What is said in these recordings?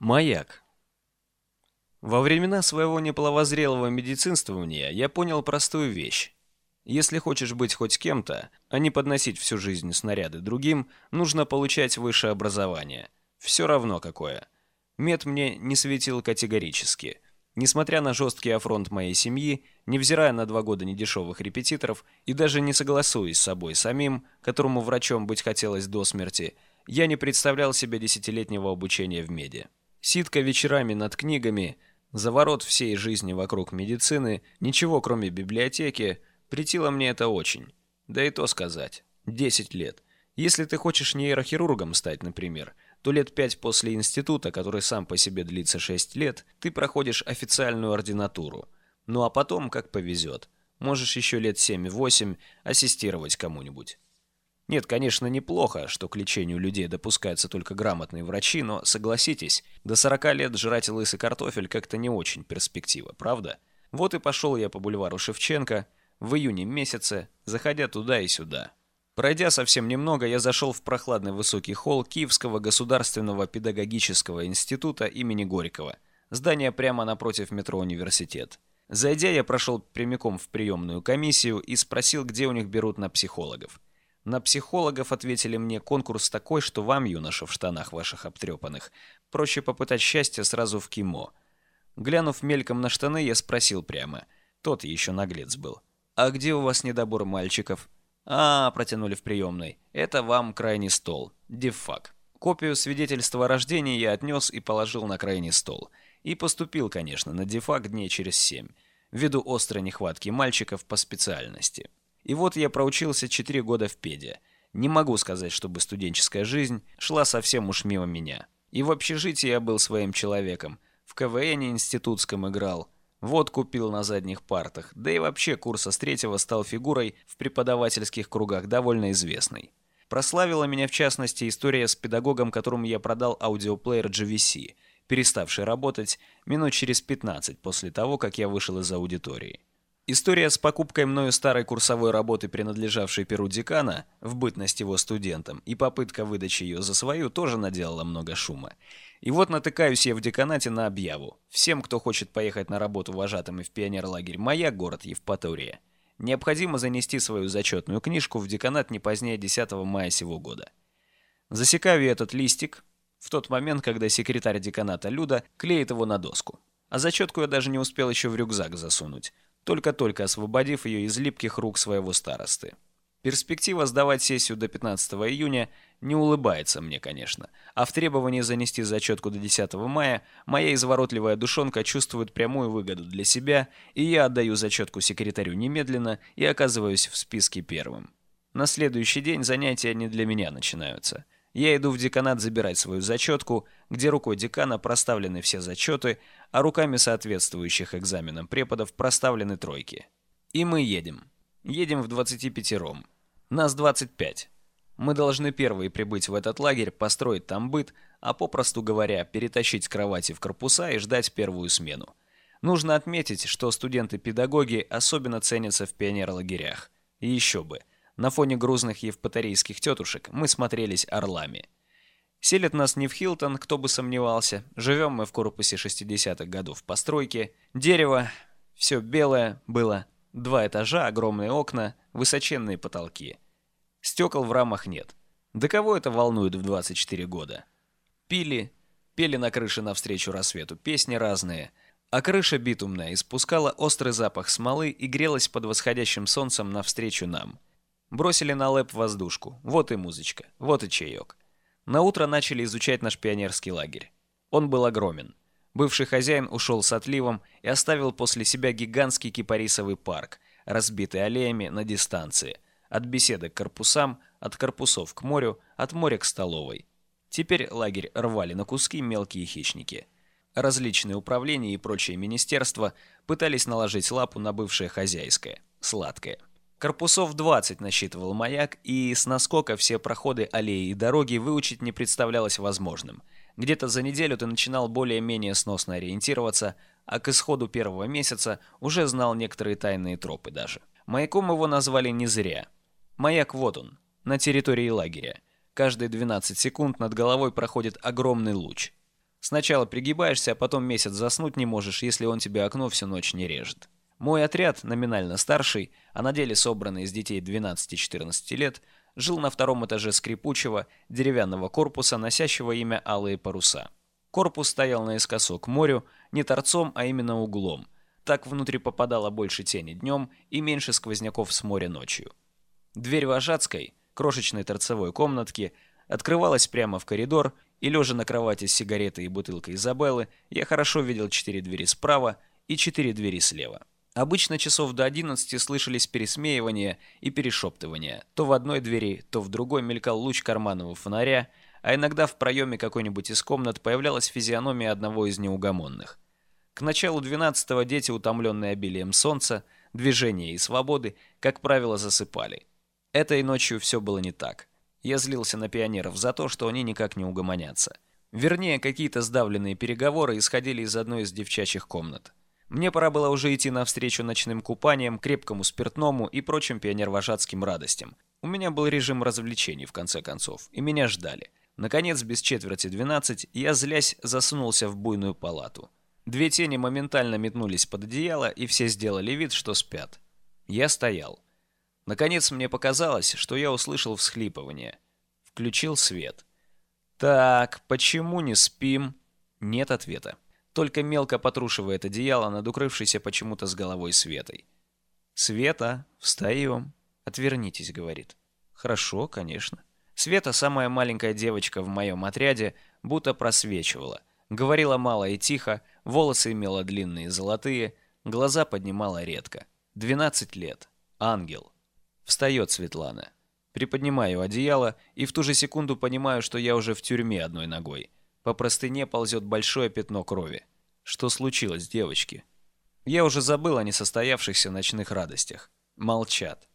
Маяк. Во времена своего неполовозрелого медицинствования я понял простую вещь. Если хочешь быть хоть кем-то, а не подносить всю жизнь снаряды другим, нужно получать высшее образование. Все равно какое. Мед мне не светил категорически. Несмотря на жесткий афронт моей семьи, невзирая на два года недешевых репетиторов и даже не согласуясь с собой самим, которому врачом быть хотелось до смерти, я не представлял себе десятилетнего обучения в меди. Ситка вечерами над книгами, заворот всей жизни вокруг медицины, ничего кроме библиотеки, притило мне это очень. Да и то сказать. Десять лет. Если ты хочешь нейрохирургом стать, например, то лет пять после института, который сам по себе длится шесть лет, ты проходишь официальную ординатуру. Ну а потом, как повезет, можешь еще лет семь-восемь ассистировать кому-нибудь. Нет, конечно, неплохо, что к лечению людей допускаются только грамотные врачи, но, согласитесь, до 40 лет жрать лысый картофель как-то не очень перспектива, правда? Вот и пошел я по бульвару Шевченко в июне месяце, заходя туда и сюда. Пройдя совсем немного, я зашел в прохладный высокий холл Киевского государственного педагогического института имени Горького, здание прямо напротив метро «Университет». Зайдя, я прошел прямиком в приемную комиссию и спросил, где у них берут на психологов. На психологов ответили мне конкурс такой, что вам, юноша, в штанах ваших обтрепанных, проще попытать счастье сразу в кимо. Глянув мельком на штаны, я спросил прямо. Тот еще наглец был. «А где у вас недобор мальчиков?» «А, протянули в приемной. Это вам крайний стол. Дефак». Копию свидетельства о рождении я отнес и положил на крайний стол. И поступил, конечно, на дефак дней через семь, ввиду острой нехватки мальчиков по специальности. И вот я проучился 4 года в педе. Не могу сказать, чтобы студенческая жизнь шла совсем уж мимо меня. И в общежитии я был своим человеком. В КВН институтском играл. Вот купил на задних партах. Да и вообще курса с третьего стал фигурой в преподавательских кругах довольно известной. Прославила меня в частности история с педагогом, которому я продал аудиоплеер GVC, переставший работать минут через 15 после того, как я вышел из аудитории. История с покупкой мною старой курсовой работы, принадлежавшей перу декана, в бытность его студентом, и попытка выдачи ее за свою тоже наделала много шума. И вот натыкаюсь я в деканате на объяву. Всем, кто хочет поехать на работу вожатым и в пионерлагерь «Маяк», город Евпатория, необходимо занести свою зачетную книжку в деканат не позднее 10 мая сего года. Засекаю я этот листик в тот момент, когда секретарь деканата Люда клеит его на доску. А зачетку я даже не успел еще в рюкзак засунуть только-только освободив ее из липких рук своего старосты. Перспектива сдавать сессию до 15 июня не улыбается мне, конечно, а в требовании занести зачетку до 10 мая моя изворотливая душонка чувствует прямую выгоду для себя, и я отдаю зачетку секретарю немедленно и оказываюсь в списке первым. На следующий день занятия не для меня начинаются. Я иду в деканат забирать свою зачетку, где рукой декана проставлены все зачеты, а руками соответствующих экзаменам преподов проставлены тройки. И мы едем. Едем в 25-ром. Нас 25. Мы должны первые прибыть в этот лагерь, построить там быт, а попросту говоря, перетащить кровати в корпуса и ждать первую смену. Нужно отметить, что студенты-педагоги особенно ценятся в пионерлагерях. И еще бы – на фоне грузных евпаторийских тетушек мы смотрелись орлами. Селят нас не в Хилтон, кто бы сомневался. Живем мы в корпусе 60-х годов постройки. Дерево, все белое было. Два этажа, огромные окна, высоченные потолки. Стекол в рамах нет. Да кого это волнует в 24 года? Пили, пели на крыше навстречу рассвету песни разные, а крыша битумная испускала острый запах смолы и грелась под восходящим солнцем навстречу нам. Бросили на лэп воздушку. Вот и музычка, вот и чаек. На утро начали изучать наш пионерский лагерь. Он был огромен. Бывший хозяин ушел с отливом и оставил после себя гигантский кипарисовый парк, разбитый аллеями на дистанции. От беседок к корпусам, от корпусов к морю, от моря к столовой. Теперь лагерь рвали на куски мелкие хищники. Различные управления и прочие министерства пытались наложить лапу на бывшее хозяйское, сладкое. Корпусов 20 насчитывал маяк, и с наскока все проходы, аллеи и дороги выучить не представлялось возможным. Где-то за неделю ты начинал более-менее сносно ориентироваться, а к исходу первого месяца уже знал некоторые тайные тропы даже. Маяком его назвали не зря. Маяк вот он, на территории лагеря. Каждые 12 секунд над головой проходит огромный луч. Сначала пригибаешься, а потом месяц заснуть не можешь, если он тебе окно всю ночь не режет. Мой отряд, номинально старший, а на деле собранный из детей 12-14 лет, жил на втором этаже скрипучего, деревянного корпуса, носящего имя «Алые паруса». Корпус стоял наискосок к морю, не торцом, а именно углом. Так внутрь попадало больше тени днем и меньше сквозняков с моря ночью. Дверь вожатской, крошечной торцевой комнатки, открывалась прямо в коридор, и лежа на кровати с сигаретой и бутылкой Изабеллы, я хорошо видел четыре двери справа и четыре двери слева. Обычно часов до 11 слышались пересмеивания и перешептывания. То в одной двери, то в другой мелькал луч карманного фонаря, а иногда в проеме какой-нибудь из комнат появлялась физиономия одного из неугомонных. К началу 12-го дети, утомленные обилием солнца, движения и свободы, как правило, засыпали. Этой ночью все было не так. Я злился на пионеров за то, что они никак не угомонятся. Вернее, какие-то сдавленные переговоры исходили из одной из девчачьих комнат. Мне пора было уже идти навстречу ночным купаниям, крепкому спиртному и прочим пионервожатским радостям. У меня был режим развлечений, в конце концов, и меня ждали. Наконец, без четверти двенадцать, я, злясь, засунулся в буйную палату. Две тени моментально метнулись под одеяло, и все сделали вид, что спят. Я стоял. Наконец, мне показалось, что я услышал всхлипывание. Включил свет. «Так, почему не спим?» Нет ответа только мелко потрушивает одеяло над укрывшейся почему-то с головой Светой. «Света, встаем!» «Отвернитесь», — говорит. «Хорошо, конечно». Света, самая маленькая девочка в моем отряде, будто просвечивала. Говорила мало и тихо, волосы имела длинные золотые, глаза поднимала редко. Двенадцать лет. Ангел. Встает Светлана. Приподнимаю одеяло и в ту же секунду понимаю, что я уже в тюрьме одной ногой. По простыне ползет большое пятно крови. Что случилось, девочки? Я уже забыл о несостоявшихся ночных радостях. Молчат.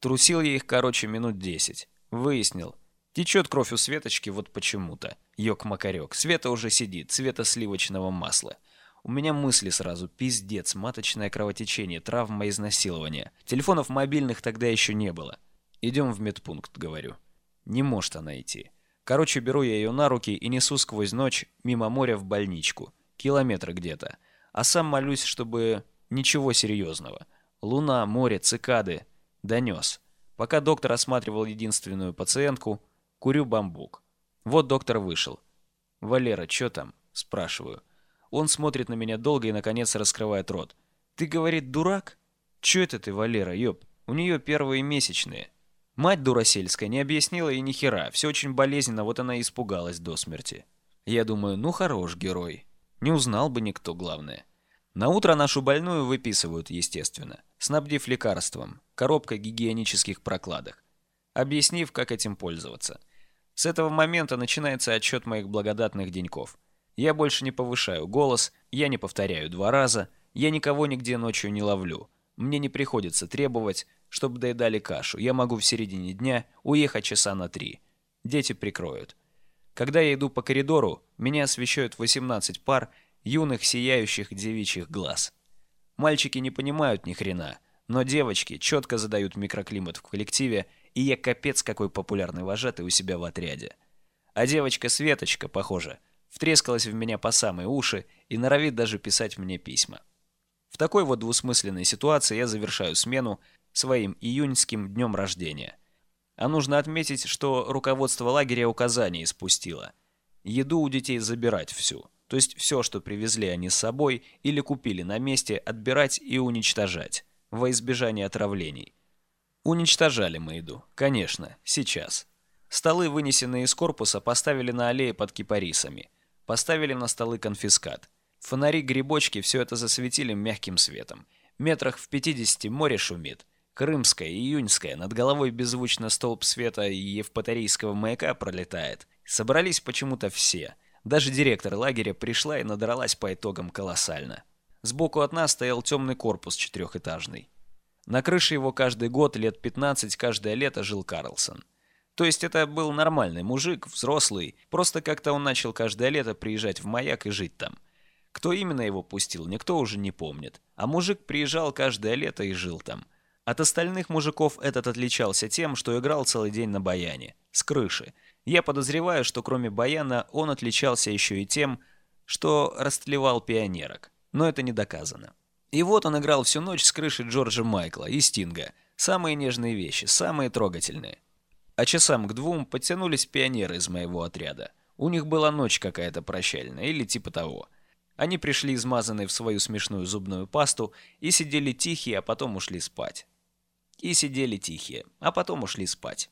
Трусил я их, короче, минут десять. Выяснил. Течет кровь у Светочки вот почему-то. Ёк-макарёк. Света уже сидит, цвета сливочного масла. У меня мысли сразу. Пиздец, маточное кровотечение, травма изнасилования. Телефонов мобильных тогда еще не было. Идем в медпункт, говорю. Не может она идти. Короче, беру я ее на руки и несу сквозь ночь мимо моря в больничку. Километр где-то. А сам молюсь, чтобы... Ничего серьезного. Луна, море, цикады. Донес. Пока доктор осматривал единственную пациентку, курю бамбук. Вот доктор вышел. «Валера, что там?» – спрашиваю. Он смотрит на меня долго и, наконец, раскрывает рот. «Ты, говорит, дурак?» «Чё это ты, Валера, ёб? У нее первые месячные. Мать дурасельская не объяснила и ни хера, все очень болезненно, вот она и испугалась до смерти. Я думаю, ну хорош герой. Не узнал бы никто, главное. На утро нашу больную выписывают, естественно, снабдив лекарством, коробкой гигиенических прокладок, объяснив, как этим пользоваться. С этого момента начинается отчет моих благодатных деньков. Я больше не повышаю голос, я не повторяю два раза, я никого нигде ночью не ловлю. Мне не приходится требовать, чтобы доедали кашу. Я могу в середине дня уехать часа на три. Дети прикроют. Когда я иду по коридору, меня освещают 18 пар юных сияющих девичьих глаз. Мальчики не понимают ни хрена, но девочки четко задают микроклимат в коллективе, и я капец какой популярный вожатый у себя в отряде. А девочка Светочка, похоже, втрескалась в меня по самые уши и норовит даже писать мне письма. В такой вот двусмысленной ситуации я завершаю смену своим июньским днем рождения. А нужно отметить, что руководство лагеря указания испустило. Еду у детей забирать всю. То есть все, что привезли они с собой или купили на месте, отбирать и уничтожать, во избежание отравлений. Уничтожали мы еду, конечно, сейчас. Столы, вынесенные из корпуса, поставили на аллее под кипарисами. Поставили на столы конфискат. Фонари-грибочки все это засветили мягким светом. Метрах в 50 море шумит. Крымская, июньская, над головой беззвучно столб света Евпаторийского маяка пролетает. Собрались почему-то все. Даже директор лагеря пришла и надралась по итогам колоссально. Сбоку от нас стоял темный корпус четырехэтажный. На крыше его каждый год, лет 15, каждое лето жил Карлсон. То есть это был нормальный мужик, взрослый, просто как-то он начал каждое лето приезжать в маяк и жить там. Кто именно его пустил, никто уже не помнит. А мужик приезжал каждое лето и жил там. От остальных мужиков этот отличался тем, что играл целый день на баяне, с крыши. Я подозреваю, что кроме баяна он отличался еще и тем, что растлевал пионерок, но это не доказано. И вот он играл всю ночь с крыши Джорджа Майкла и Стинга. Самые нежные вещи, самые трогательные. А часам к двум подтянулись пионеры из моего отряда. У них была ночь какая-то прощальная или типа того. Они пришли измазанные в свою смешную зубную пасту и сидели тихие, а потом ушли спать. И сидели тихие, а потом ушли спать.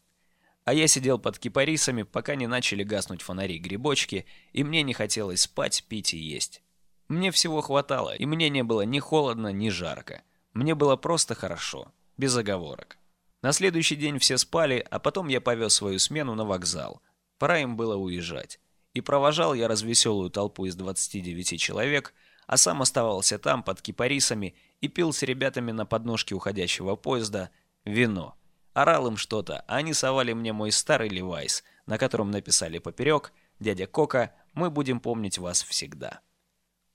А я сидел под кипарисами, пока не начали гаснуть фонари-грибочки, и мне не хотелось спать, пить и есть. Мне всего хватало, и мне не было ни холодно, ни жарко. Мне было просто хорошо, без оговорок. На следующий день все спали, а потом я повез свою смену на вокзал. Пора им было уезжать. И провожал я развеселую толпу из 29 человек, а сам оставался там под кипарисами и пил с ребятами на подножке уходящего поезда вино. Орал им что-то, а они совали мне мой старый левайс, на котором написали поперек «Дядя Кока, мы будем помнить вас всегда».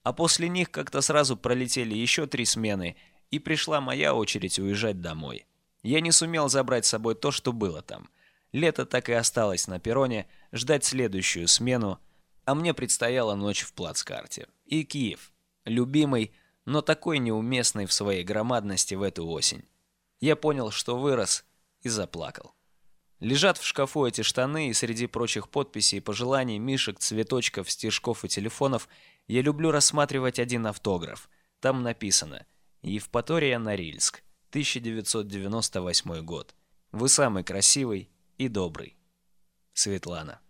А после них как-то сразу пролетели еще три смены, и пришла моя очередь уезжать домой. Я не сумел забрать с собой то, что было там – Лето так и осталось на перроне, ждать следующую смену, а мне предстояла ночь в плацкарте. И Киев. Любимый, но такой неуместный в своей громадности в эту осень. Я понял, что вырос, и заплакал. Лежат в шкафу эти штаны, и среди прочих подписей пожеланий, мишек, цветочков, стежков и телефонов я люблю рассматривать один автограф. Там написано «Евпатория Норильск, 1998 год. Вы самый красивый, и добрый. Светлана.